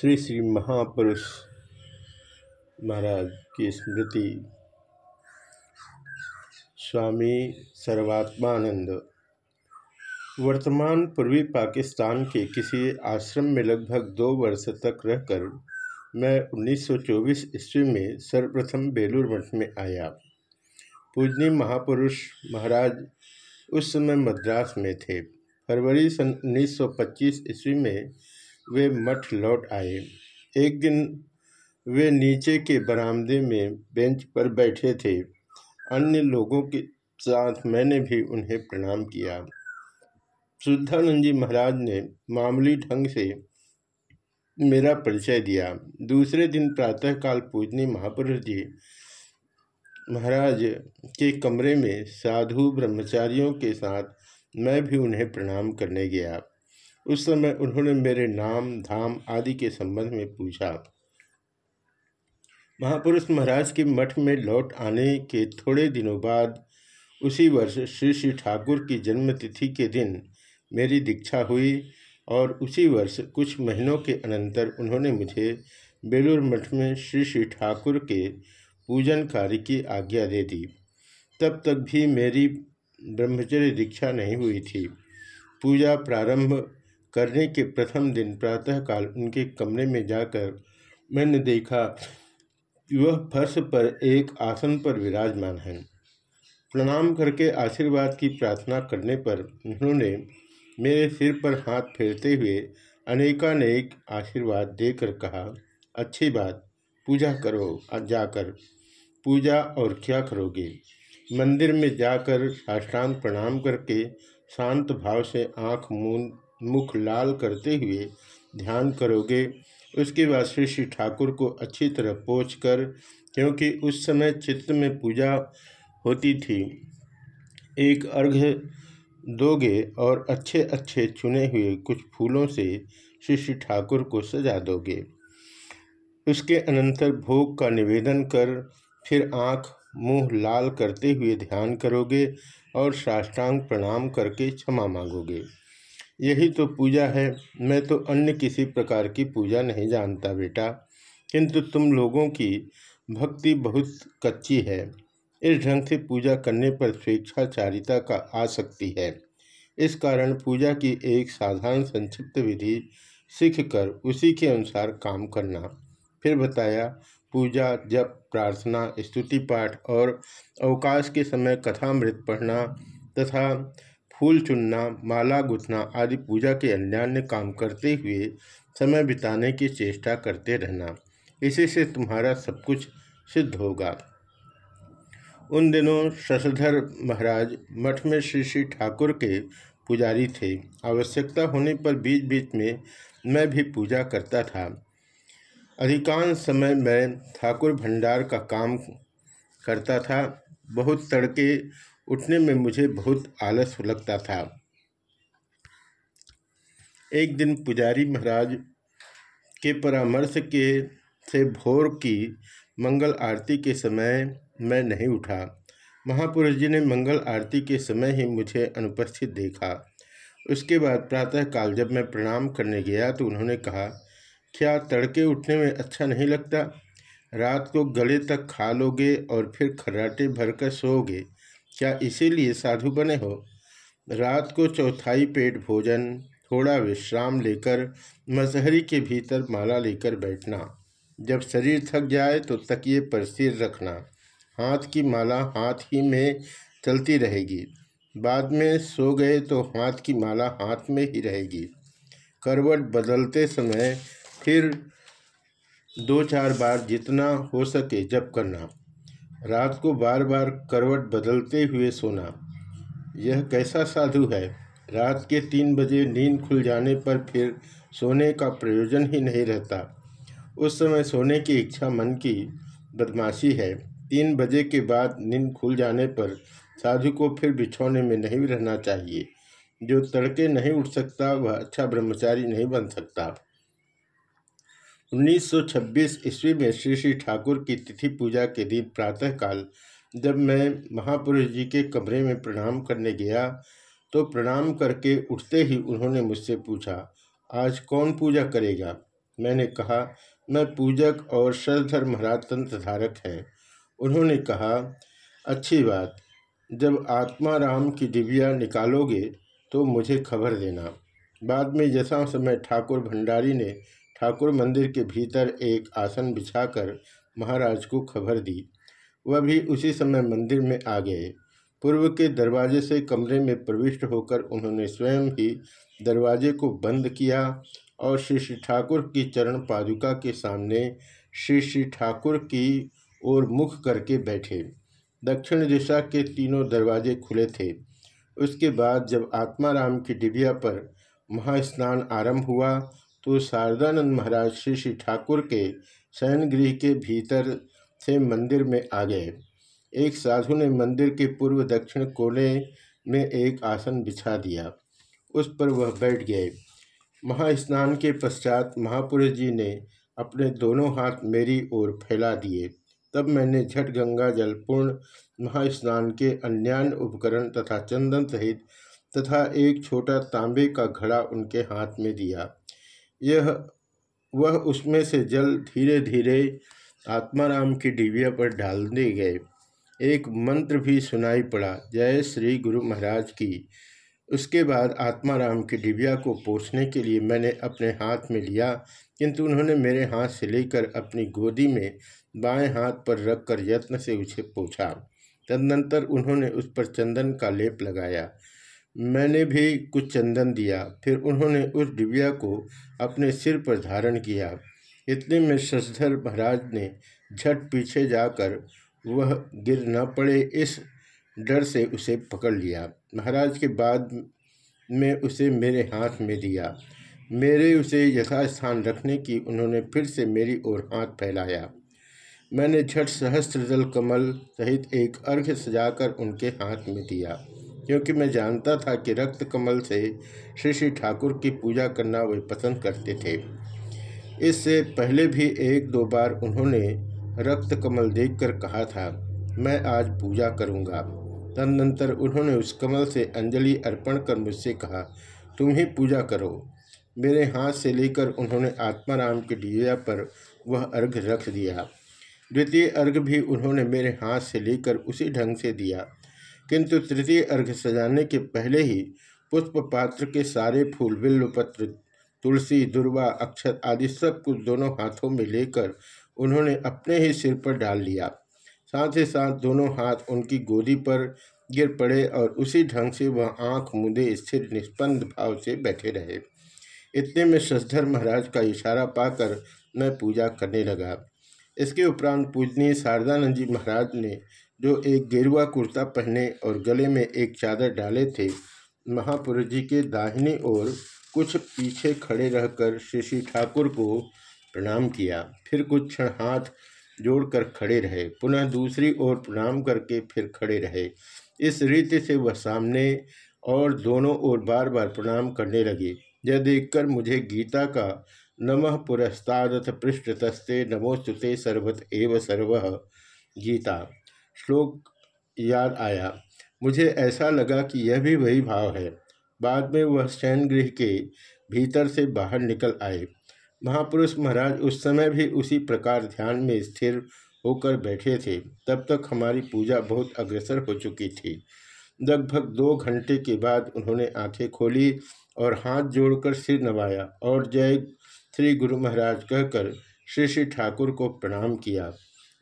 श्री श्री महापुरुष महाराज की स्मृति। स्वामी सर्वात्मानंद, वर्तमान पूर्वी पाकिस्तान के किसी आश्रम में लगभग दो वर्ष तक रहकर मैं 1924 ईस्वी में सर्वप्रथम बेलूर मठ में आया। पूजनी महापुरुष महाराज उस समय मद्रास में थे। फरवरी सन 1925 ईस्वी में वे मठ लौट आए। एक दिन वे नीचे के बरामदे में बेंच पर बैठे थे। अन्य लोगों के साथ मैंने भी उन्हें प्रणाम किया। शुद्धानंद जी महाराज ने मामूली ढंग से मेरा परिचय दिया। दूसरे दिन प्रातःकाल पूजनी महापुरुष जी महाराज के कमरे में साधु ब्रह्मचारियों के साथ मैं भी उन्हें प्रणाम करने गया। उस समय उन्होंने मेरे नाम, धाम आदि के संबंध में पूछा। महापुरुष महाराज के मठ में लौट आने के थोड़े दिनों बाद उसी वर्ष श्री श्री ठाकुर की जन्मतिथि के दिन मेरी दीक्षा हुई और उसी वर्ष कुछ महीनों के अनंतर उन्होंने मुझे बेलूर मठ में श्री श्री ठाकुर के पूजन कार्य की आज्ञा दे दी। तब तक भी मेरी ब्रह्मचर्य दीक्षा नहीं हुई थी। पूजा प्रारंभ करने के प्रथम दिन प्रातःकाल उनके कमरे में जाकर मैंने देखा वह फर्श पर एक आसन पर विराजमान है। प्रणाम करके आशीर्वाद की प्रार्थना करने पर उन्होंने मेरे सिर पर हाथ फेरते हुए अनेकानेक आशीर्वाद देकर कहा, अच्छी बात, पूजा करो जाकर पूजा और क्या करोगे? मंदिर में जाकर साष्टांग प्रणाम करके शांत भाव से आँख मूंद मुख लाल करते हुए ध्यान करोगे। उसके बाद श्री श्री ठाकुर को अच्छी तरह पोछ कर, क्योंकि उस समय चित्त में पूजा होती थी, एक अर्घ दोगे और अच्छे अच्छे चुने हुए कुछ फूलों से श्री श्री ठाकुर को सजा दोगे। उसके अनंतर भोग का निवेदन कर, फिर आँख, मुँह लाल करते हुए ध्यान करोगे और साष्टांग प्रणाम करके क्षमा मांगोगे। यही तो पूजा है। मैं तो अन्य किसी प्रकार की पूजा नहीं जानता बेटा। किंतु तुम लोगों की भक्ति बहुत कच्ची है। इस ढंग से पूजा करने पर स्वेच्छाचारिता का आ सकती है। इस कारण पूजा की एक साधारण संक्षिप्त विधि सीख कर उसी के अनुसार काम करना। फिर बताया, पूजा, जप, प्रार्थना, स्तुति पाठ और अवकाश के समय कथामृत पढ़ना तथा फूल चुनना, माला गुथना आदि पूजा के अन्यान्य काम करते हुए समय बिताने की चेष्टा करते रहना। इसी से तुम्हारा सब कुछ सिद्ध होगा। उन दिनों शशधर महाराज मठ में श्री श्री ठाकुर के पुजारी थे। आवश्यकता होने पर बीच बीच में मैं भी पूजा करता था। अधिकांश समय मैं ठाकुर भंडार का काम करता था। बहुत तड़के उठने में मुझे बहुत आलस लगता था। एक दिन पुजारी महाराज के परामर्श के से भोर की मंगल आरती के समय मैं नहीं उठा। महापुरुष जी ने मंगल आरती के समय ही मुझे अनुपस्थित देखा। उसके बाद प्रातःकाल जब मैं प्रणाम करने गया तो उन्होंने कहा, क्या तड़के उठने में अच्छा नहीं लगता? रात को गले तक खा लोगे और फिर खर्राटे भरकर सोओगे। क्या इसीलिए साधु बने हो? रात को चौथाई पेट भोजन, थोड़ा विश्राम लेकर मसहरी के भीतर माला लेकर बैठना। जब शरीर थक जाए तो तकिए पर सिर रखना। हाथ की माला हाथ ही में चलती रहेगी। बाद में सो गए तो हाथ की माला हाथ में ही रहेगी। करवट बदलते समय फिर दो चार बार जितना हो सके जप करना। रात को बार बार करवट बदलते हुए सोना। यह कैसा साधु है? रात के तीन बजे नींद खुल जाने पर फिर सोने का प्रयोजन ही नहीं रहता। उस समय सोने की इच्छा मन की बदमाशी है। तीन बजे के बाद नींद खुल जाने पर साधु को फिर बिछौने में नहीं रहना चाहिए। जो तड़के नहीं उठ सकता, वह अच्छा ब्रह्मचारी नहीं बन सकता। 1926 ईस्वी में श्री श्री ठाकुर की तिथि पूजा के दिन प्रातःकाल जब मैं महापुरुष जी के कमरे में प्रणाम करने गया तो प्रणाम करके उठते ही उन्होंने मुझसे पूछा, आज कौन पूजा करेगा? मैंने कहा, मैं पूजक और श्रद्धर महाराज तंत्र धारक हैं। उन्होंने कहा, अच्छी बात, जब आत्मा राम की डिबिया निकालोगे तो मुझे खबर देना। बाद में जैसा समय ठाकुर भंडारी ने ठाकुर मंदिर के भीतर एक आसन बिछाकर महाराज को खबर दी। वह भी उसी समय मंदिर में आ गए। पूर्व के दरवाजे से कमरे में प्रविष्ट होकर उन्होंने स्वयं ही दरवाजे को बंद किया और श्री श्री ठाकुर की चरण पादुका के सामने श्री श्री ठाकुर की ओर मुख करके बैठे। दक्षिण दिशा के तीनों दरवाजे खुले थे। उसके बाद जब आत्माराम की डिबिया पर महास्नान आरंभ हुआ तो शारदानंद महाराज श्री श्री ठाकुर के शयन गृह के भीतर से मंदिर में आ गए। एक साधु ने मंदिर के पूर्व दक्षिण कोने में एक आसन बिछा दिया। उस पर वह बैठ गए। महास्नान के पश्चात महापुरुष जी ने अपने दोनों हाथ मेरी ओर फैला दिए। तब मैंने झट गंगा जल पूर्ण महास्नान के अन्यान्य उपकरण तथा चंदन सहित तथा एक छोटा तांबे का घड़ा उनके हाथ में दिया। यह, वह उसमें से जल धीरे धीरे आत्माराम की डिबिया पर डालने गए। एक मंत्र भी सुनाई पड़ा, जय श्री गुरु महाराज की। उसके बाद आत्माराम की डिबिया को पोछने के लिए मैंने अपने हाथ में लिया, किंतु उन्होंने मेरे हाथ से लेकर अपनी गोदी में बाएँ हाथ पर रखकर यत्न से उसे पोछा। तदनंतर उन्होंने उस पर चंदन का लेप लगाया। मैंने भी कुछ चंदन दिया, फिर उन्होंने उस डिबिया को अपने सिर पर धारण किया। इतने में शशधर महाराज ने झट पीछे जाकर वह गिर न पड़े, इस डर से उसे पकड़ लिया। महाराज के बाद में उसे मेरे हाथ में दिया। मेरे उसे यथास्थान रखने की उन्होंने फिर से मेरी ओर हाथ फैलाया। मैंने झट सहस्त्र जल कमल सहित एक अर्घ्य सजाकर उनके हाथ में दिया। क्योंकि मैं जानता था कि रक्त कमल से श्री श्री ठाकुर की पूजा करना वे पसंद करते थे। इससे पहले भी एक दो बार उन्होंने रक्त कमल देखकर कहा था, मैं आज पूजा करूँगा। तदनंतर उन्होंने उस कमल से अंजलि अर्पण कर मुझसे कहा, तुम ही पूजा करो। मेरे हाथ से लेकर उन्होंने आत्माराम के डिया पर वह अर्घ रख दिया। द्वितीय अर्घ भी उन्होंने मेरे हाथ से लेकर उसी ढंग से दिया। किंतु तृतीय अर्घ सजाने के पहले ही पुष्प पात्र के सारे फूल बिल्वपत्र तुलसी, दुर्वा, अक्षत आदि सब कुछ दोनों हाथों में लेकर उन्होंने अपने ही सिर पर डाल लिया। साथ ही साथ दोनों हाथ उनकी गोदी पर गिर पड़े और उसी ढंग से वह आँख मुदे स्थिर निष्पन्द भाव से बैठे रहे। इतने में शशधर महाराज का इशारा पाकर मैं पूजा करने लगा। इसके उपरांत पूजनीय शारदानंद जी महाराज ने जो एक गेरुआ कुर्ता पहने और गले में एक चादर डाले थे महापुरुष जी के दाहिनी ओर कुछ पीछे खड़े रहकर श्री ठाकुर को प्रणाम किया। फिर कुछ क्षण हाथ जोड़कर खड़े रहे, पुनः दूसरी ओर प्रणाम करके फिर खड़े रहे। इस रीति से वह सामने और दोनों ओर बार बार प्रणाम करने लगे। यह देखकर मुझे गीता का नमः पुरस्तादथ पृष्ठतस्ते नमोस्तुते सर्वत एव सर्व गीता। श्लोक याद आया। मुझे ऐसा लगा कि यह भी वही भाव है। बाद में वह शयन गृह के भीतर से बाहर निकल आए। महापुरुष महाराज उस समय भी उसी प्रकार ध्यान में स्थिर होकर बैठे थे। तब तक हमारी पूजा बहुत अग्रसर हो चुकी थी। लगभग दो घंटे के बाद उन्होंने आँखें खोली और हाथ जोड़कर सिर नवाया और जय श्री गुरु महाराज कहकर श्री श्री ठाकुर को प्रणाम किया।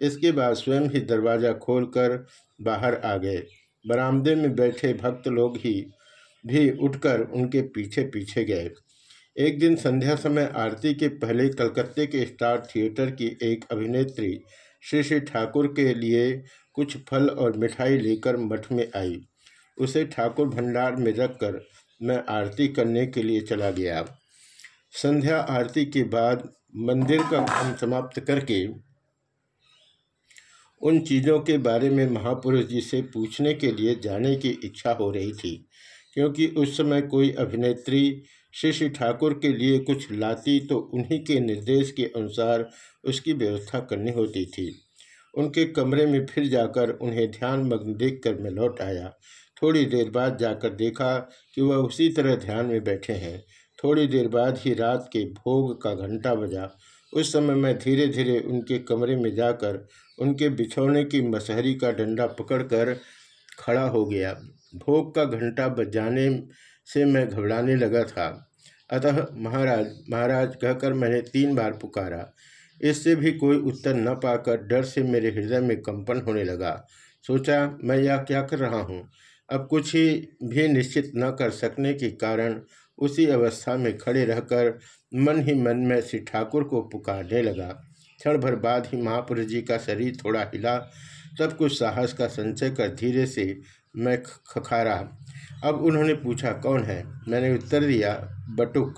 इसके बाद स्वयं ही दरवाज़ा खोलकर बाहर आ गए। बरामदे में बैठे भक्त लोग ही भी उठकर उनके पीछे पीछे गए। एक दिन संध्या समय आरती के पहले कलकत्ते के स्टार थिएटर की एक अभिनेत्री श्री श्री ठाकुर के लिए कुछ फल और मिठाई लेकर मठ में आई। उसे ठाकुर भंडार में रखकर मैं आरती करने के लिए चला गया। संध्या आरती के बाद मंदिर का काम समाप्त करके उन चीज़ों के बारे में महापुरुष जी से पूछने के लिए जाने की इच्छा हो रही थी, क्योंकि उस समय कोई अभिनेत्री श्री ठाकुर के लिए कुछ लाती तो उन्हीं के निर्देश के अनुसार उसकी व्यवस्था करनी होती थी। उनके कमरे में फिर जाकर उन्हें ध्यान मग्न देख कर मैं लौट आया। थोड़ी देर बाद जाकर देखा कि वह उसी तरह ध्यान में बैठे हैं। थोड़ी देर बाद ही रात के भोग का घंटा बजा। उस समय मैं धीरे धीरे उनके कमरे में जाकर उनके बिछौने की मसहरी का डंडा पकड़कर खड़ा हो गया। भोग का घंटा बजाने से मैं घबराने लगा था। अतः महाराज महाराज कहकर मैंने तीन बार पुकारा। इससे भी कोई उत्तर न पाकर डर से मेरे हृदय में कंपन होने लगा। सोचा, मैं यह क्या कर रहा हूँ? अब कुछ ही भी निश्चित न कर सकने के कारण उसी अवस्था में खड़े रहकर मन ही मन में श्री ठाकुर को पुकारने लगा। क्षण भर बाद ही महापुरुष जी का शरीर थोड़ा हिला। तब कुछ साहस का संचय कर धीरे से मैं खखारा। अब उन्होंने पूछा, कौन है? मैंने उत्तर दिया, बटुक।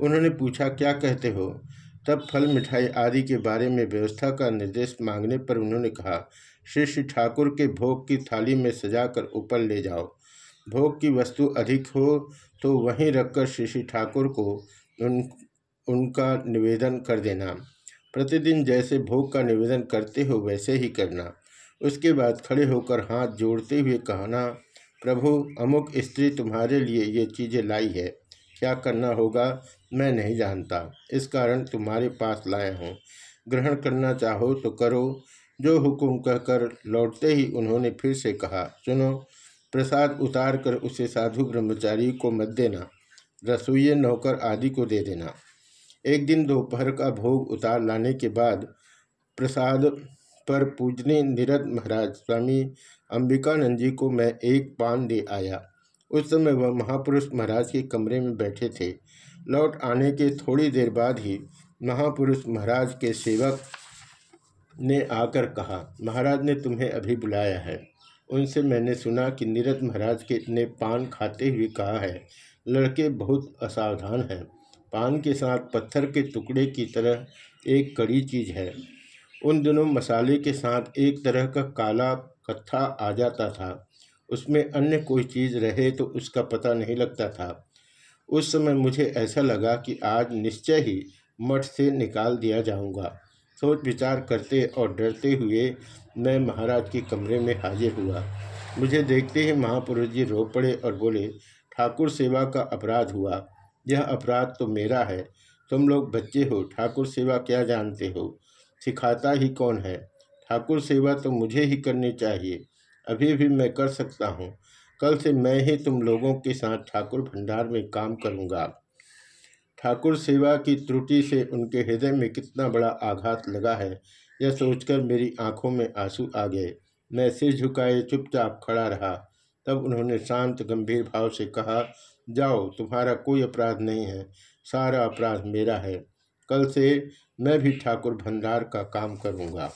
उन्होंने पूछा, क्या कहते हो? तब फल, मिठाई आदि के बारे में व्यवस्था का निर्देश मांगने पर उन्होंने कहा श्री श्री ठाकुर के भोग की थाली में सजाकर ऊपर ले जाओ। भोग की वस्तु अधिक हो तो वहीं रखकर श्री श्री ठाकुर को उन, उनका निवेदन कर देना। प्रतिदिन जैसे भोग का निवेदन करते हो, वैसे ही करना। उसके बाद खड़े होकर हाथ जोड़ते हुए कहना, प्रभु, अमुक स्त्री तुम्हारे लिए ये चीज़ें लाई है। क्या करना होगा, मैं नहीं जानता। इस कारण तुम्हारे पास लाया हूँ। ग्रहण करना चाहो तो करो। जो हुक्म कहकर लौटते ही उन्होंने फिर से कहा, सुनो प्रसाद उतार कर उसे साधु ब्रह्मचारी को मत देना रसोई नौकर आदि को दे देना। एक दिन दोपहर का भोग उतार लाने के बाद प्रसाद पर पूजने निरत महाराज स्वामी अंबिकानंद जी को मैं एक पान दे आया। उस समय वह महापुरुष महाराज के कमरे में बैठे थे। लौट आने के थोड़ी देर बाद ही महापुरुष महाराज के सेवक ने आकर कहा, महाराज ने तुम्हें अभी बुलाया है। उनसे मैंने सुना कि नीरज महाराज के ने पान खाते हुए कहा है, लड़के बहुत असावधान हैं। पान के साथ पत्थर के टुकड़े की तरह एक कड़ी चीज़ है। उन दिनों मसाले के साथ एक तरह का काला कत्था आ जाता था। उसमें अन्य कोई चीज़ रहे तो उसका पता नहीं लगता था। उस समय मुझे ऐसा लगा कि आज निश्चय ही मठ से निकाल दिया जाऊँगा। सोच विचार करते और डरते हुए मैं महाराज के कमरे में हाजिर हुआ। मुझे देखते ही महापुरुष जी रो पड़े और बोले, ठाकुर सेवा का अपराध हुआ। यह अपराध तो मेरा है। तुम लोग बच्चे हो, ठाकुर सेवा क्या जानते हो? सिखाता ही कौन है? ठाकुर सेवा तो मुझे ही करनी चाहिए। अभी भी मैं कर सकता हूँ। कल से मैं ही तुम लोगों के साथ ठाकुर भंडार में काम करूँगा। ठाकुर सेवा की त्रुटि से उनके हृदय में कितना बड़ा आघात लगा है, यह सोचकर मेरी आँखों में आँसू आ गए। मैं सिर झुकाए चुपचाप खड़ा रहा। तब उन्होंने शांत, गंभीर भाव से कहा, जाओ, तुम्हारा कोई अपराध नहीं है, सारा अपराध मेरा है। कल से मैं भी ठाकुर भंडार का काम करूँगा।